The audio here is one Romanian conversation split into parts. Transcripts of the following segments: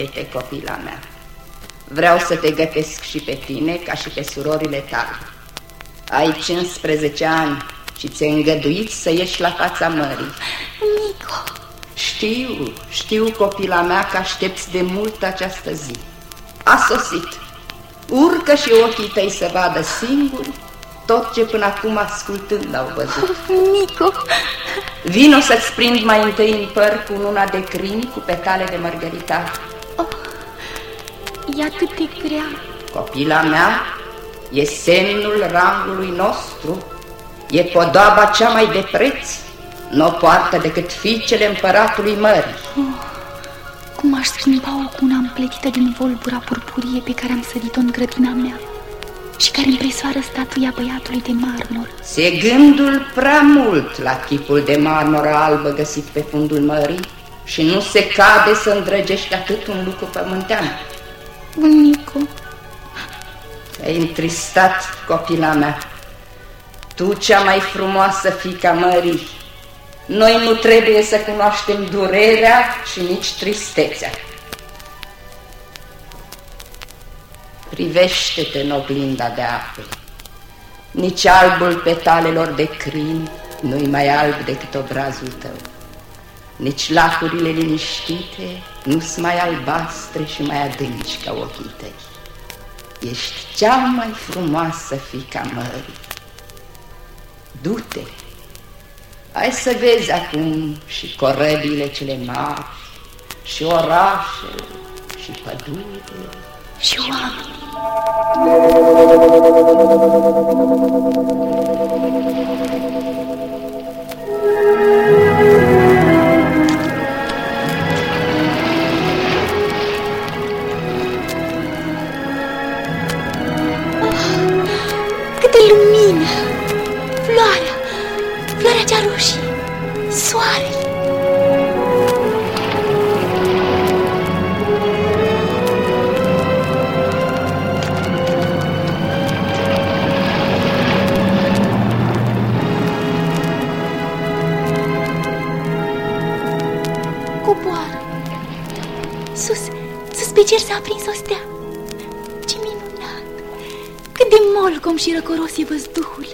Apropie-te, copila mea. Vreau să te gătesc și pe tine ca și pe surorile tale. Ai 15 ani și ți-ai îngăduit să ieși la fața mării. Nico! Știu, știu, copila mea, că aștepți de mult această zi. A sosit. Urcă și ochii tăi să vadă singuri tot ce până acum ascultând au văzut. Of, Nico! Vino să-ți prind mai întâi în păr cu una de crini cu petale de mărgărita. Oh, e atât de grea. Copila mea, e semnul rangului nostru, e podoaba cea mai de preț, nu o poartă decât fiicele împăratului mării. Oh, cum aș schimba-o cu una împletită din volbura purpurie pe care am sădit-o în grădina mea și care împresoară statuia băiatului de marmur. Se gândul prea mult la chipul de marmură albă găsit pe fundul mării și nu se cade să îndrăgești atât un lucru pământean. Bunicu... Ai întristat, copila mea. Tu, cea mai frumoasă fica mării, noi nu trebuie să cunoaștem durerea și nici tristețea. Privește-te în oglinda de apă. Nici albul petalelor de crin nu-i mai alb decât obrazul tău. Nici lacurile liniștite nu sunt mai albastre și mai adânci ca ochii tăi. Ești cea mai frumoasă fica mării. Du-te! Hai să vezi acum și corăbile cele mari, și orașele, și pădurile, și oameni. și răcoros e văzduhul.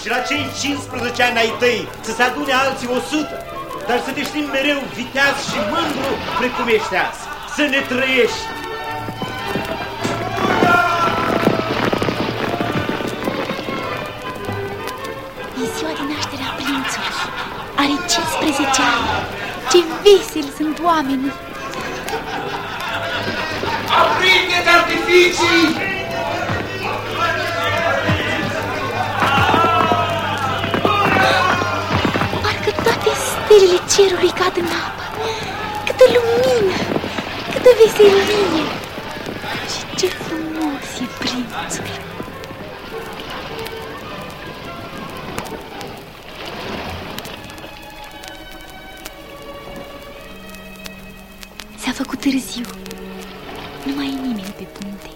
Și la cei 15 ani ai tăi să se adune alții 100, dar să te știm mereu viteaz și mândru precum ești azi. Să ne trăiești! E ziua de naștere a prințului. Are 15 ani. Ce veseli sunt oamenii! Aprinde-te artificii! Stelele cerului cad în apă. Câtă lumină, câtă veselie. Și ce frumos e prințul. S-a făcut târziu. Nu mai e nimeni pe punte.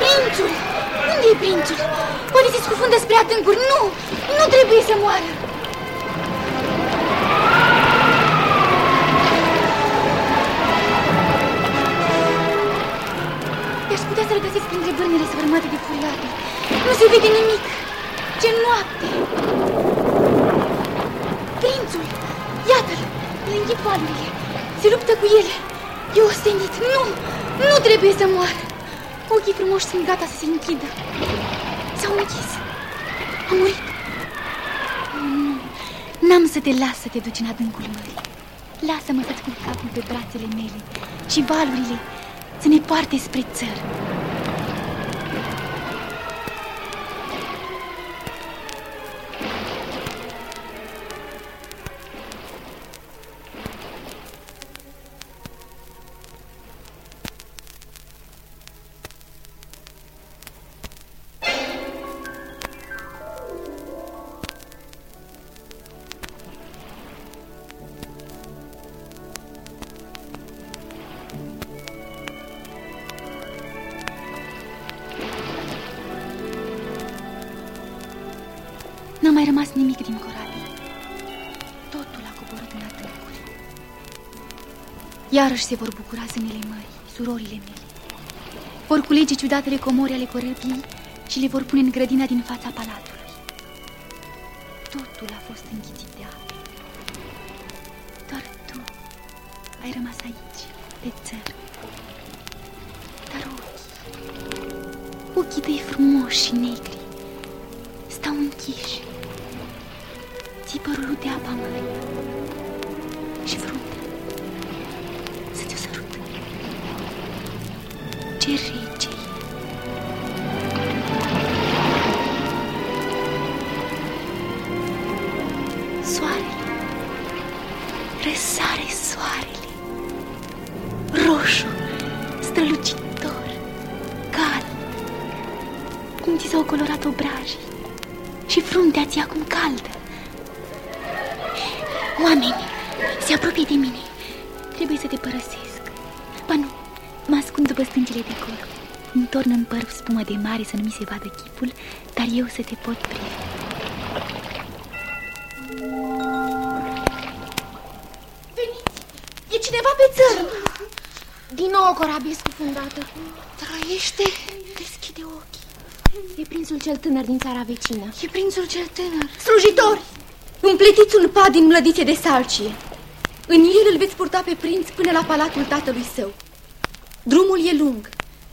Prințul! Unde e prințul? Poate se scufundă spre adâncuri. Nu! Nu trebuie să moară! I-aș putea să-l găsesc printre bărnele sfărmate de furiate. Nu se vede nimic. Ce noapte! Prințul! Iată-l! Îl înghit valurile. Se luptă cu ele. E ostenit. Nu! Nu trebuie să moară! Ochii frumoși sunt gata să se închidă. S-au închis. A murit. Oh, nu. N-am să te las să te duci în adâncul mării. Lasă-mă să-ți pun capul pe brațele mele și valurile să ne poarte spre țăr. Iarăși se vor bucura zânele mării, surorile mele. Vor culege ciudatele comori ale corăbii și le vor pune în grădina din fața palatului. Totul a fost înghițit de apă. Doar tu ai rămas aici, pe țăr. Dar ochii, ochii tăi frumoși și negri, stau închiși. Ții părul de apa mării și fruntea Ce rece Soarele, răsare soarele, roșu, strălucitor, cald, cum ți s-au colorat obrajii și fruntea ți acum caldă. Oameni, se apropie de mine. Trebuie să te părăsesc. Ba nu, mă ascund după stâncile de cor. Îmi torn în păr spumă de mare să nu mi se vadă chipul, dar eu să te pot privi. Veniți! E cineva pe țărm! Din nou o corabie scufundată. Trăiește! Deschide ochii. E prințul cel tânăr din țara vecină. E prințul cel tânăr. Slujitori! Împletiți un pad din mlădițe de salcie. În el îl veți purta pe prinț până la palatul tatălui său. Drumul e lung.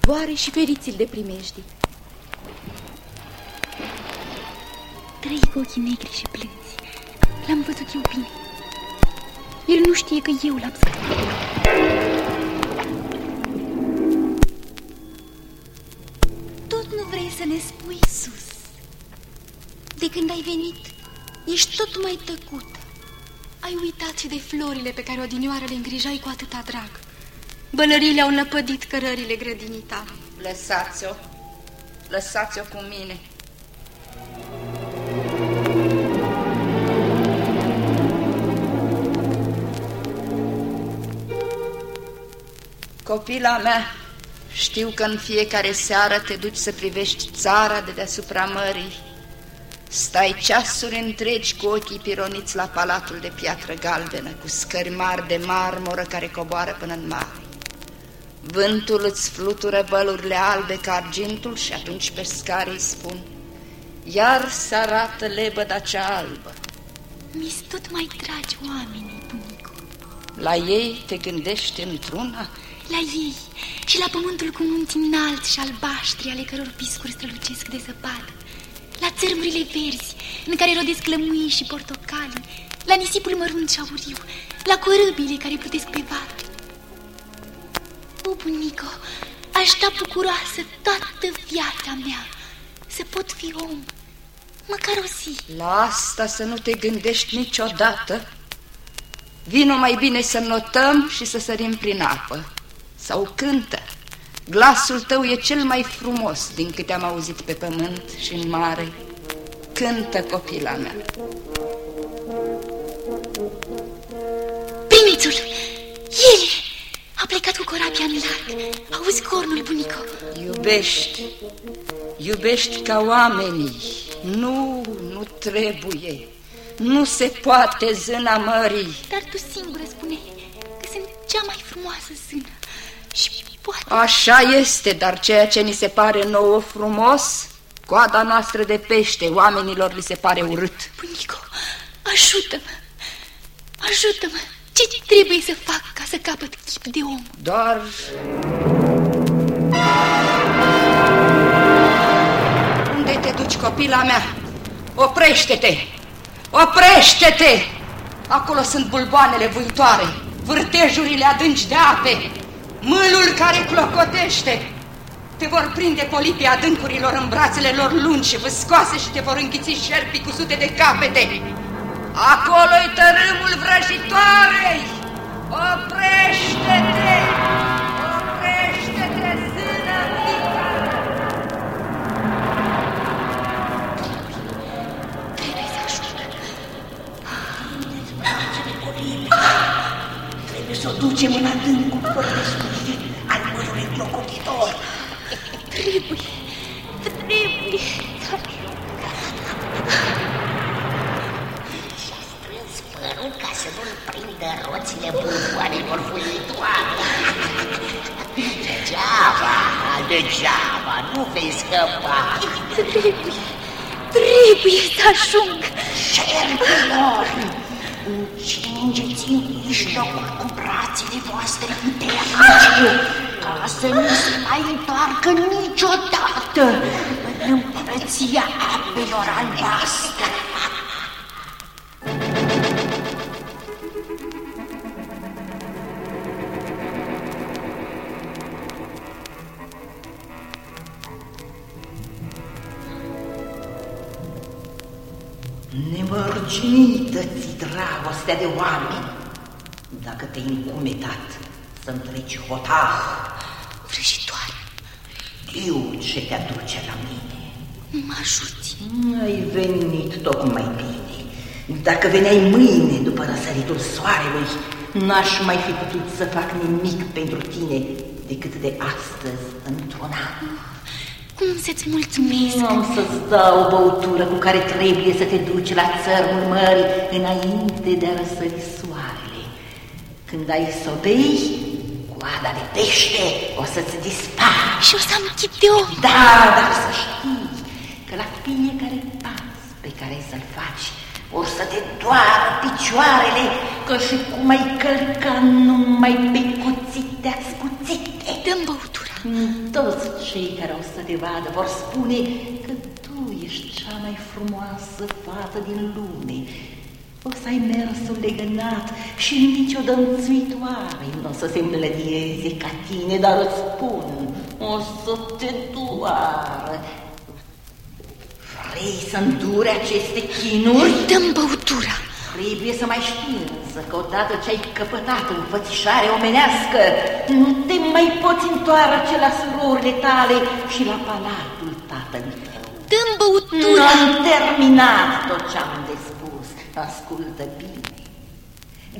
Voare și feriți-l de primejdi. Trei cu ochii negri și plânzi. L-am văzut eu bine. El nu știe că eu l-am scăpat. Tot nu vrei să ne spui sus. De când ai venit, ești tot mai tăcut. Ai uitat și de florile pe care odinioară le îngrijai cu atâta drag. Bălările au năpădit cărările grădinii tale. Lăsați-o, lăsați-o cu mine. Copila mea, știu că în fiecare seară te duci să privești țara de deasupra mării. Stai ceasuri întregi cu ochii pironiți la palatul de piatră galbenă, cu scări mari de marmură care coboară până în mare. Vântul îți flutură vălurile albe ca argintul și atunci pescarii spun Iar se arată lebăda cea albă. Mi-s tot mai dragi oamenii, bunicu. La ei te gândești într-una? La ei și la pământul cu munți înalți și albaștri ale căror piscuri strălucesc de zăpadă. La țărmurile verzi în care rodesc lămâie și portocali, la nisipul mărunt și auriu, la corăbile care plutesc pe vară. O, bunico, aș da bucuroasă toată viața mea să pot fi om, măcar o zi. La asta să nu te gândești niciodată. Vino mai bine să notăm și să sărim prin apă. Sau cântă. Glasul tău e cel mai frumos din câte am auzit pe pământ și în mare. Cântă, copila mea. Prințul! El a plecat cu corabia în larg. Auzi cornul, bunico? Iubești, iubești ca oamenii. Nu, nu trebuie. Nu se poate zâna mării. Dar tu singură spune că sunt cea mai frumoasă zână. Și poate... Așa este, dar ceea ce ni se pare nouă frumos, coada noastră de pește, oamenilor li se pare urât. Bunico, ajută-mă! Ajută-mă! Ce trebuie să fac ca să capăt chip de om? Doar... Unde te duci, copila mea? Oprește-te! Oprește-te! Acolo sunt bulboanele vuitoare, vârtejurile adânci de ape, mâlul care clocotește. Te vor prinde polipii adâncurilor în brațele lor lungi și vâscoase și te vor înghiți șerpii cu sute de capete. Acolo-i tărâmul vrăjitoarei! Oprește-te! Oprește-te, zână mică! Trebuie să ajung. Trebuie să o ducem în adâncul fără de sfârșit al mărului clocotitor. Trebuie. Trebuie. Prindă roțile bulboanelor fluitoare. Degeaba, degeaba, nu vei scăpa. Trebuie. Trebuie să ajung. Șerpilor, încingeți în mijlocul cu brațele voastre puternice, ca să nu se mai întoarcă niciodată în împărăția apelor albastre. Nemărginită-ți dragostea de oameni, dacă te-ai încumetat să-mi treci hotar. Vrăjitoare, Știu ce te aduce la mine. mă ajuți. Ai venit tocmai bine. Dacă veneai mâine după răsăritul soarelui, n-aș mai fi putut să fac nimic pentru tine decât de astăzi într-un an. Cum să-ți mulțumesc? Nu am să-ți dau o băutură cu care trebuie să te duci la țărmul mării înainte de a răsări soarele. Când ai să o bei, coada de pește o să-ți dispară. Și o să am chip de om. Da, dar să știi că la fiecare pas pe care să-l faci, or să te doară picioarele, că și cum ai călca numai pe cuțite ascuțite. Dăm băutura. Toți cei care o să te vadă vor spune că tu ești cea mai frumoasă fată din lume. O să ai mersul legănat și nicio dănțuitoare nu o să se îmblădieze ca tine, dar îți spun, o să te doară. Vrei să îndure aceste chinuri? Dăm băutura. Trebuie să mai știi însă că odată ce ai căpătat înfățișare omenească, nu te mai poți întoarce la surorile tale și la palatul tatălui tău. Dăm Nu băutura. am terminat tot ce am de spus. Ascultă bine.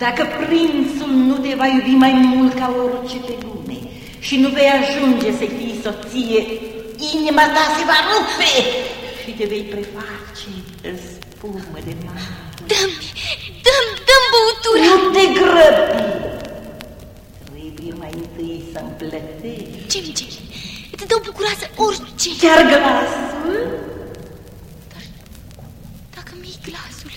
Dacă prințul nu te va iubi mai mult ca orice pe lume și nu vei ajunge să fii soție, inima ta se va rupe și te vei preface în spumă de mare. Dăm, dăm, dăm băutura. Nu te grăbi! Trebuie mai întâi să-mi plătești. Ce-mi ceri? Îți dau bucuroasă orice. Chiar glasul? Dacă mi-i glasul,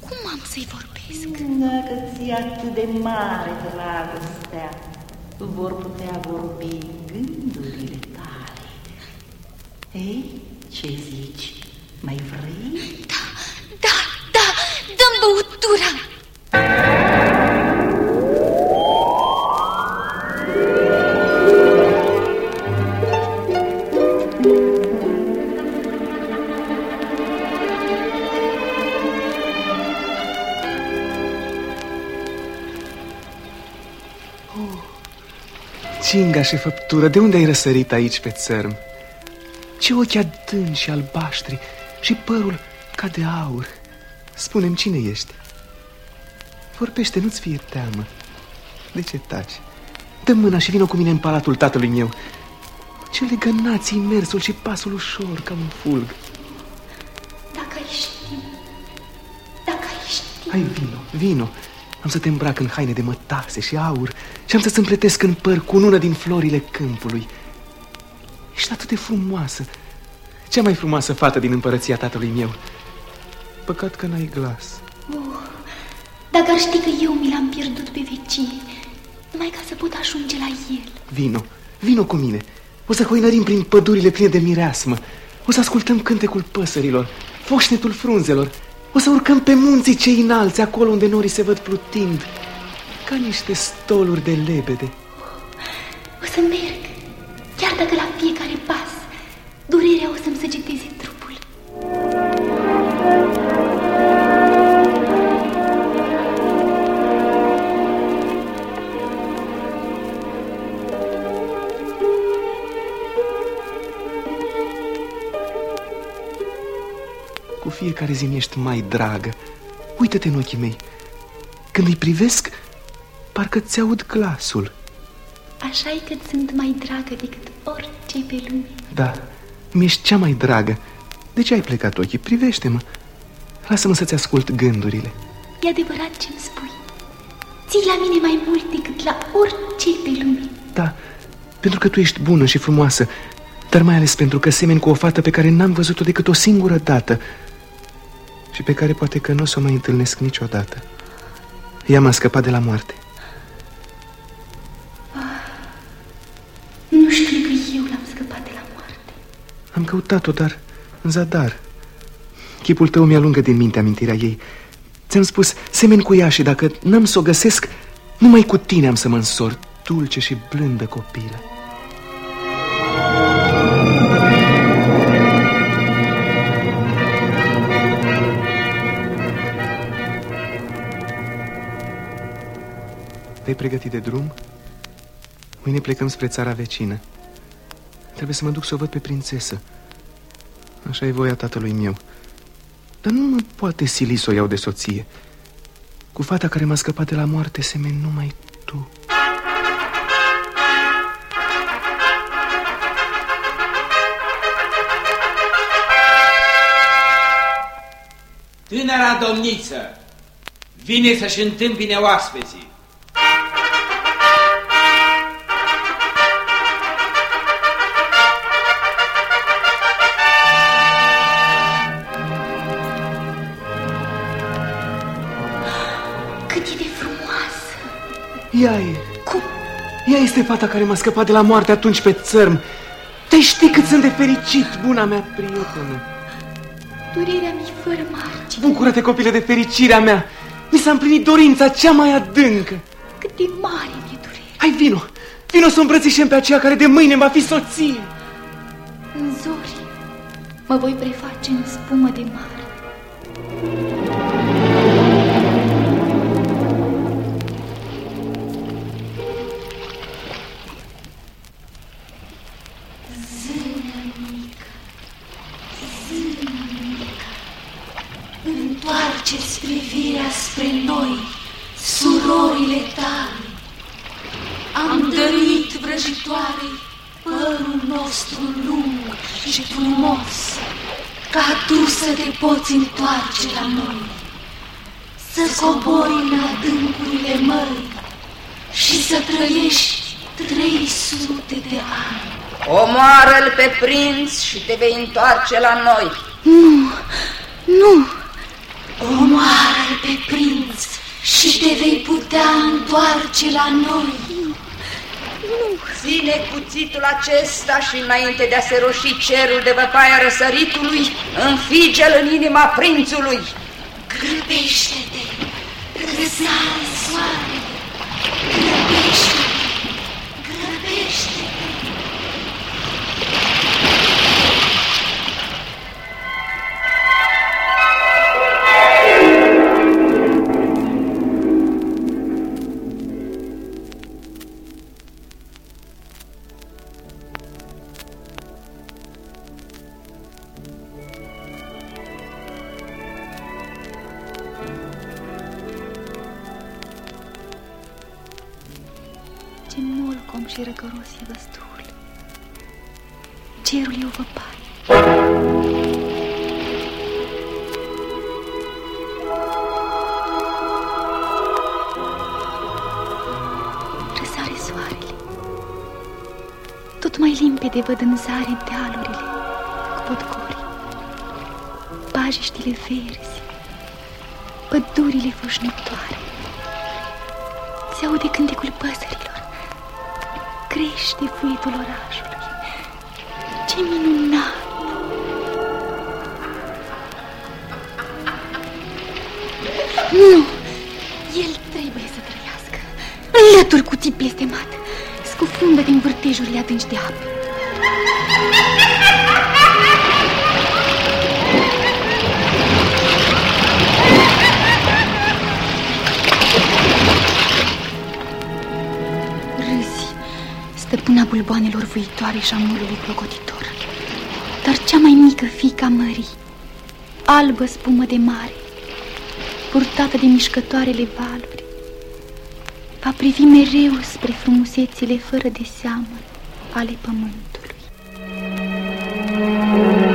cum am să-i vorbesc? Dacă ți atât de mare dragostea, vor putea vorbi gândurile tale. Ei, ce zici? Mai vrei? Da, da, da, dăm băutura! Cinga și făptură, de unde ai răsărit aici pe țărm? Ce ochi adânci și albaștri și părul ca de aur. Spune-mi cine ești? Vorbește, nu-ți fie teamă. De ce taci? Dă mâna și vină cu mine în palatul tatălui meu. Ce legănați mersul și pasul ușor ca un fulg. Dacă ai ști, dacă ai ști... Hai, vino, vino. Am să te îmbrac în haine de mătase și aur și am să-ți împletesc în păr cu una din florile câmpului. Ești atât de frumoasă. Cea mai frumoasă fată din împărăția tatălui meu. Păcat că n-ai glas. Oh, dacă ar ști că eu mi l-am pierdut pe vecie, numai ca să pot ajunge la el. Vino, vino cu mine. O să hoinărim prin pădurile pline de mireasmă. O să ascultăm cântecul păsărilor, foșnetul frunzelor. O să urcăm pe munții cei înalți, acolo unde norii se văd plutind, ca niște stoluri de lebede. O să merg, chiar dacă la fiecare pas durerea o să-mi săgeteze fiecare zi ești mai dragă. Uită-te în ochii mei. Când îi privesc, parcă ți aud glasul. așa e că sunt mai dragă decât orice pe lume. Da, mi-ești cea mai dragă. De ce ai plecat ochii? Privește-mă. Lasă-mă să-ți ascult gândurile. E adevărat ce-mi spui. Ții la mine mai mult decât la orice pe lume. Da, pentru că tu ești bună și frumoasă, dar mai ales pentru că semeni cu o fată pe care n-am văzut-o decât o singură dată și pe care poate că nu o să o mai întâlnesc niciodată. Ea m-a scăpat de la moarte. Nu știu că eu l-am scăpat de la moarte. Am căutat-o, dar în zadar. Chipul tău mi-alungă din minte amintirea ei. Ți-am spus, semeni cu ea și dacă n-am să o găsesc, numai cu tine am să mă însor, dulce și blândă copilă. Te-ai pregătit de drum? Mâine plecăm spre țara vecină. Trebuie să mă duc să o văd pe prințesă. Așa e voia tatălui meu. Dar nu mă poate sili să o iau de soție. Cu fata care m-a scăpat de la moarte semeni numai tu. Tânăra domniță vine să-și întâmpine oaspeții. Ea e. Cum? Ea este fata care m-a scăpat de la moarte atunci pe țărm. Te știi cât sunt de fericit, buna mea prietenă. Durerea mi fără margine. Bucură-te, copile, de fericirea mea. Mi s-a împlinit dorința cea mai adâncă. Cât de mare mi-e durerea. Hai, vino. Vino să o îmbrățișem pe aceea care de mâine va fi soție. În zori mă voi preface în spumă de mare. Întoarce la noi, să cobori în adâncurile mării și să trăiești trei sute de ani. Omoară-l pe prinț și te vei întoarce la noi. Nu, nu, Omoară-l pe prinț și te vei putea întoarce la noi. Ține cuțitul acesta și înainte de a se roși cerul de văpaia răsăritului, înfige-l în inima prințului. Grăbește-te, răsare soare, grăbește-te, grăbește-te. Mai limpede văd în zare dealurile cu podgorii, pajiștile verzi, pădurile foșnitoare. Se aude cântecul păsărilor, crește fuitul orașului. Ce minunat! Nu! El trebuie să trăiască. Înlături cuții blestemat. Scufundă din vârtejurile adânci de apă. Râzi, stăpâna bulboanelor vuitoare și a murului clocotitor. Dar cea mai mică fiica mării, albă spumă de mare, purtată de mișcătoarele valuri, va privi mereu spre frumusețile fără de seamă ale pământului. Música